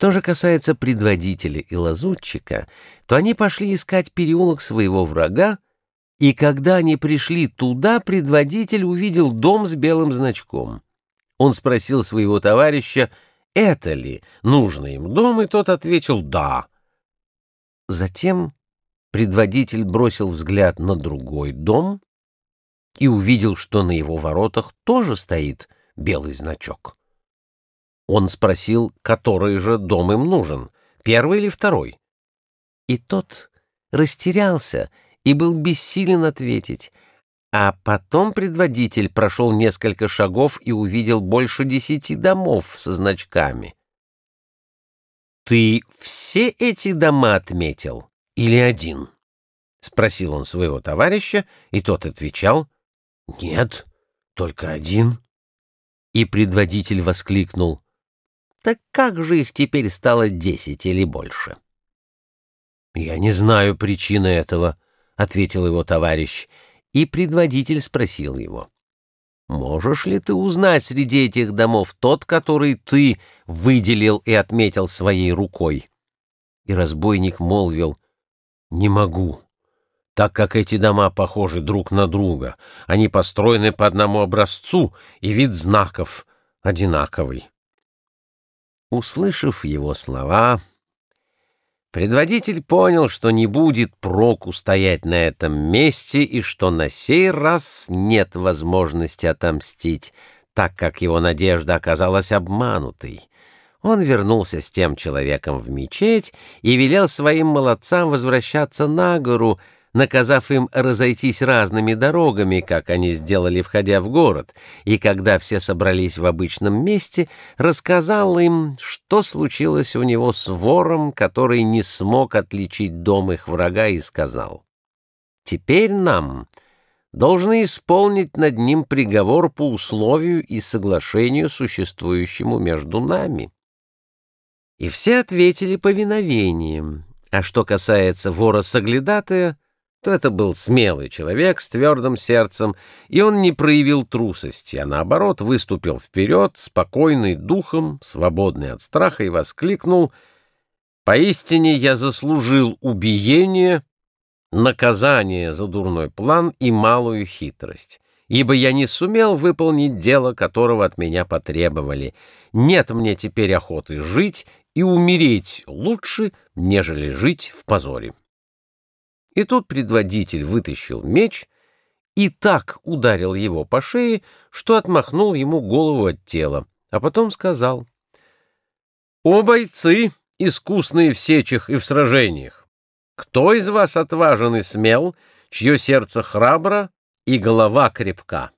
Что же касается предводителя и лазутчика, то они пошли искать переулок своего врага, и когда они пришли туда, предводитель увидел дом с белым значком. Он спросил своего товарища, это ли нужный им дом, и тот ответил «да». Затем предводитель бросил взгляд на другой дом и увидел, что на его воротах тоже стоит белый значок. Он спросил, который же дом им нужен, первый или второй. И тот растерялся и был бессилен ответить. А потом предводитель прошел несколько шагов и увидел больше десяти домов со значками. «Ты все эти дома отметил или один?» — спросил он своего товарища, и тот отвечал «Нет, только один». И предводитель воскликнул так как же их теперь стало десять или больше? — Я не знаю причины этого, — ответил его товарищ, и предводитель спросил его. — Можешь ли ты узнать среди этих домов тот, который ты выделил и отметил своей рукой? И разбойник молвил, — Не могу, так как эти дома похожи друг на друга. Они построены по одному образцу, и вид знаков одинаковый. Услышав его слова, предводитель понял, что не будет проку стоять на этом месте и что на сей раз нет возможности отомстить, так как его надежда оказалась обманутой. Он вернулся с тем человеком в мечеть и велел своим молодцам возвращаться на гору, наказав им разойтись разными дорогами, как они сделали, входя в город, и когда все собрались в обычном месте, рассказал им, что случилось у него с вором, который не смог отличить дом их врага, и сказал, «Теперь нам должны исполнить над ним приговор по условию и соглашению, существующему между нами». И все ответили повиновением. А что касается вора-соглядатая, то это был смелый человек с твердым сердцем, и он не проявил трусости, а наоборот выступил вперед, спокойный духом, свободный от страха, и воскликнул «Поистине я заслужил убиение, наказание за дурной план и малую хитрость, ибо я не сумел выполнить дело, которого от меня потребовали. Нет мне теперь охоты жить и умереть лучше, нежели жить в позоре». И тут предводитель вытащил меч и так ударил его по шее, что отмахнул ему голову от тела, а потом сказал, «О, бойцы, искусные в сечах и в сражениях! Кто из вас отважен и смел, чье сердце храбро и голова крепка?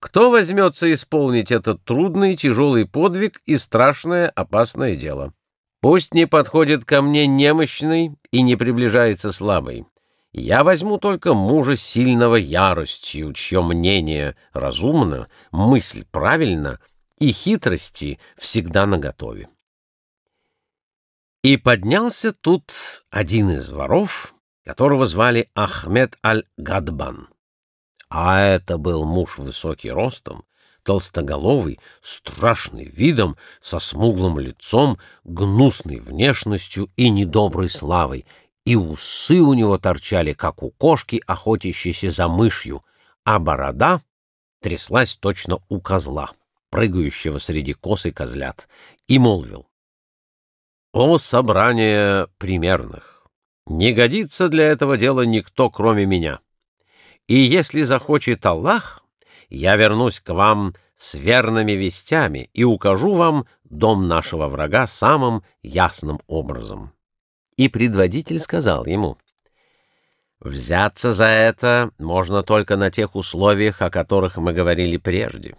Кто возьмется исполнить этот трудный тяжелый подвиг и страшное опасное дело?» Пусть не подходит ко мне немощный и не приближается слабый. Я возьму только мужа сильного яростью, чье мнение разумно, мысль правильна и хитрости всегда наготове. И поднялся тут один из воров, которого звали Ахмед Аль-Гадбан. А это был муж высокий ростом, толстоголовый, страшный видом, со смуглым лицом, гнусной внешностью и недоброй славой, и усы у него торчали, как у кошки, охотящейся за мышью, а борода тряслась точно у козла, прыгающего среди кос и козлят, и молвил. «О, собрание примерных! Не годится для этого дела никто, кроме меня. И если захочет Аллах, я вернусь к вам с верными вестями и укажу вам дом нашего врага самым ясным образом. И предводитель сказал ему, «Взяться за это можно только на тех условиях, о которых мы говорили прежде.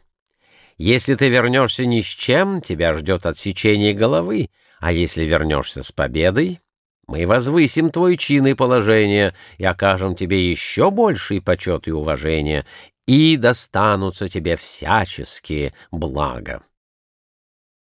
Если ты вернешься ни с чем, тебя ждет отсечение головы, а если вернешься с победой, мы возвысим твой чин и положение и окажем тебе еще больший почет и уважение, и достанутся тебе всяческие блага.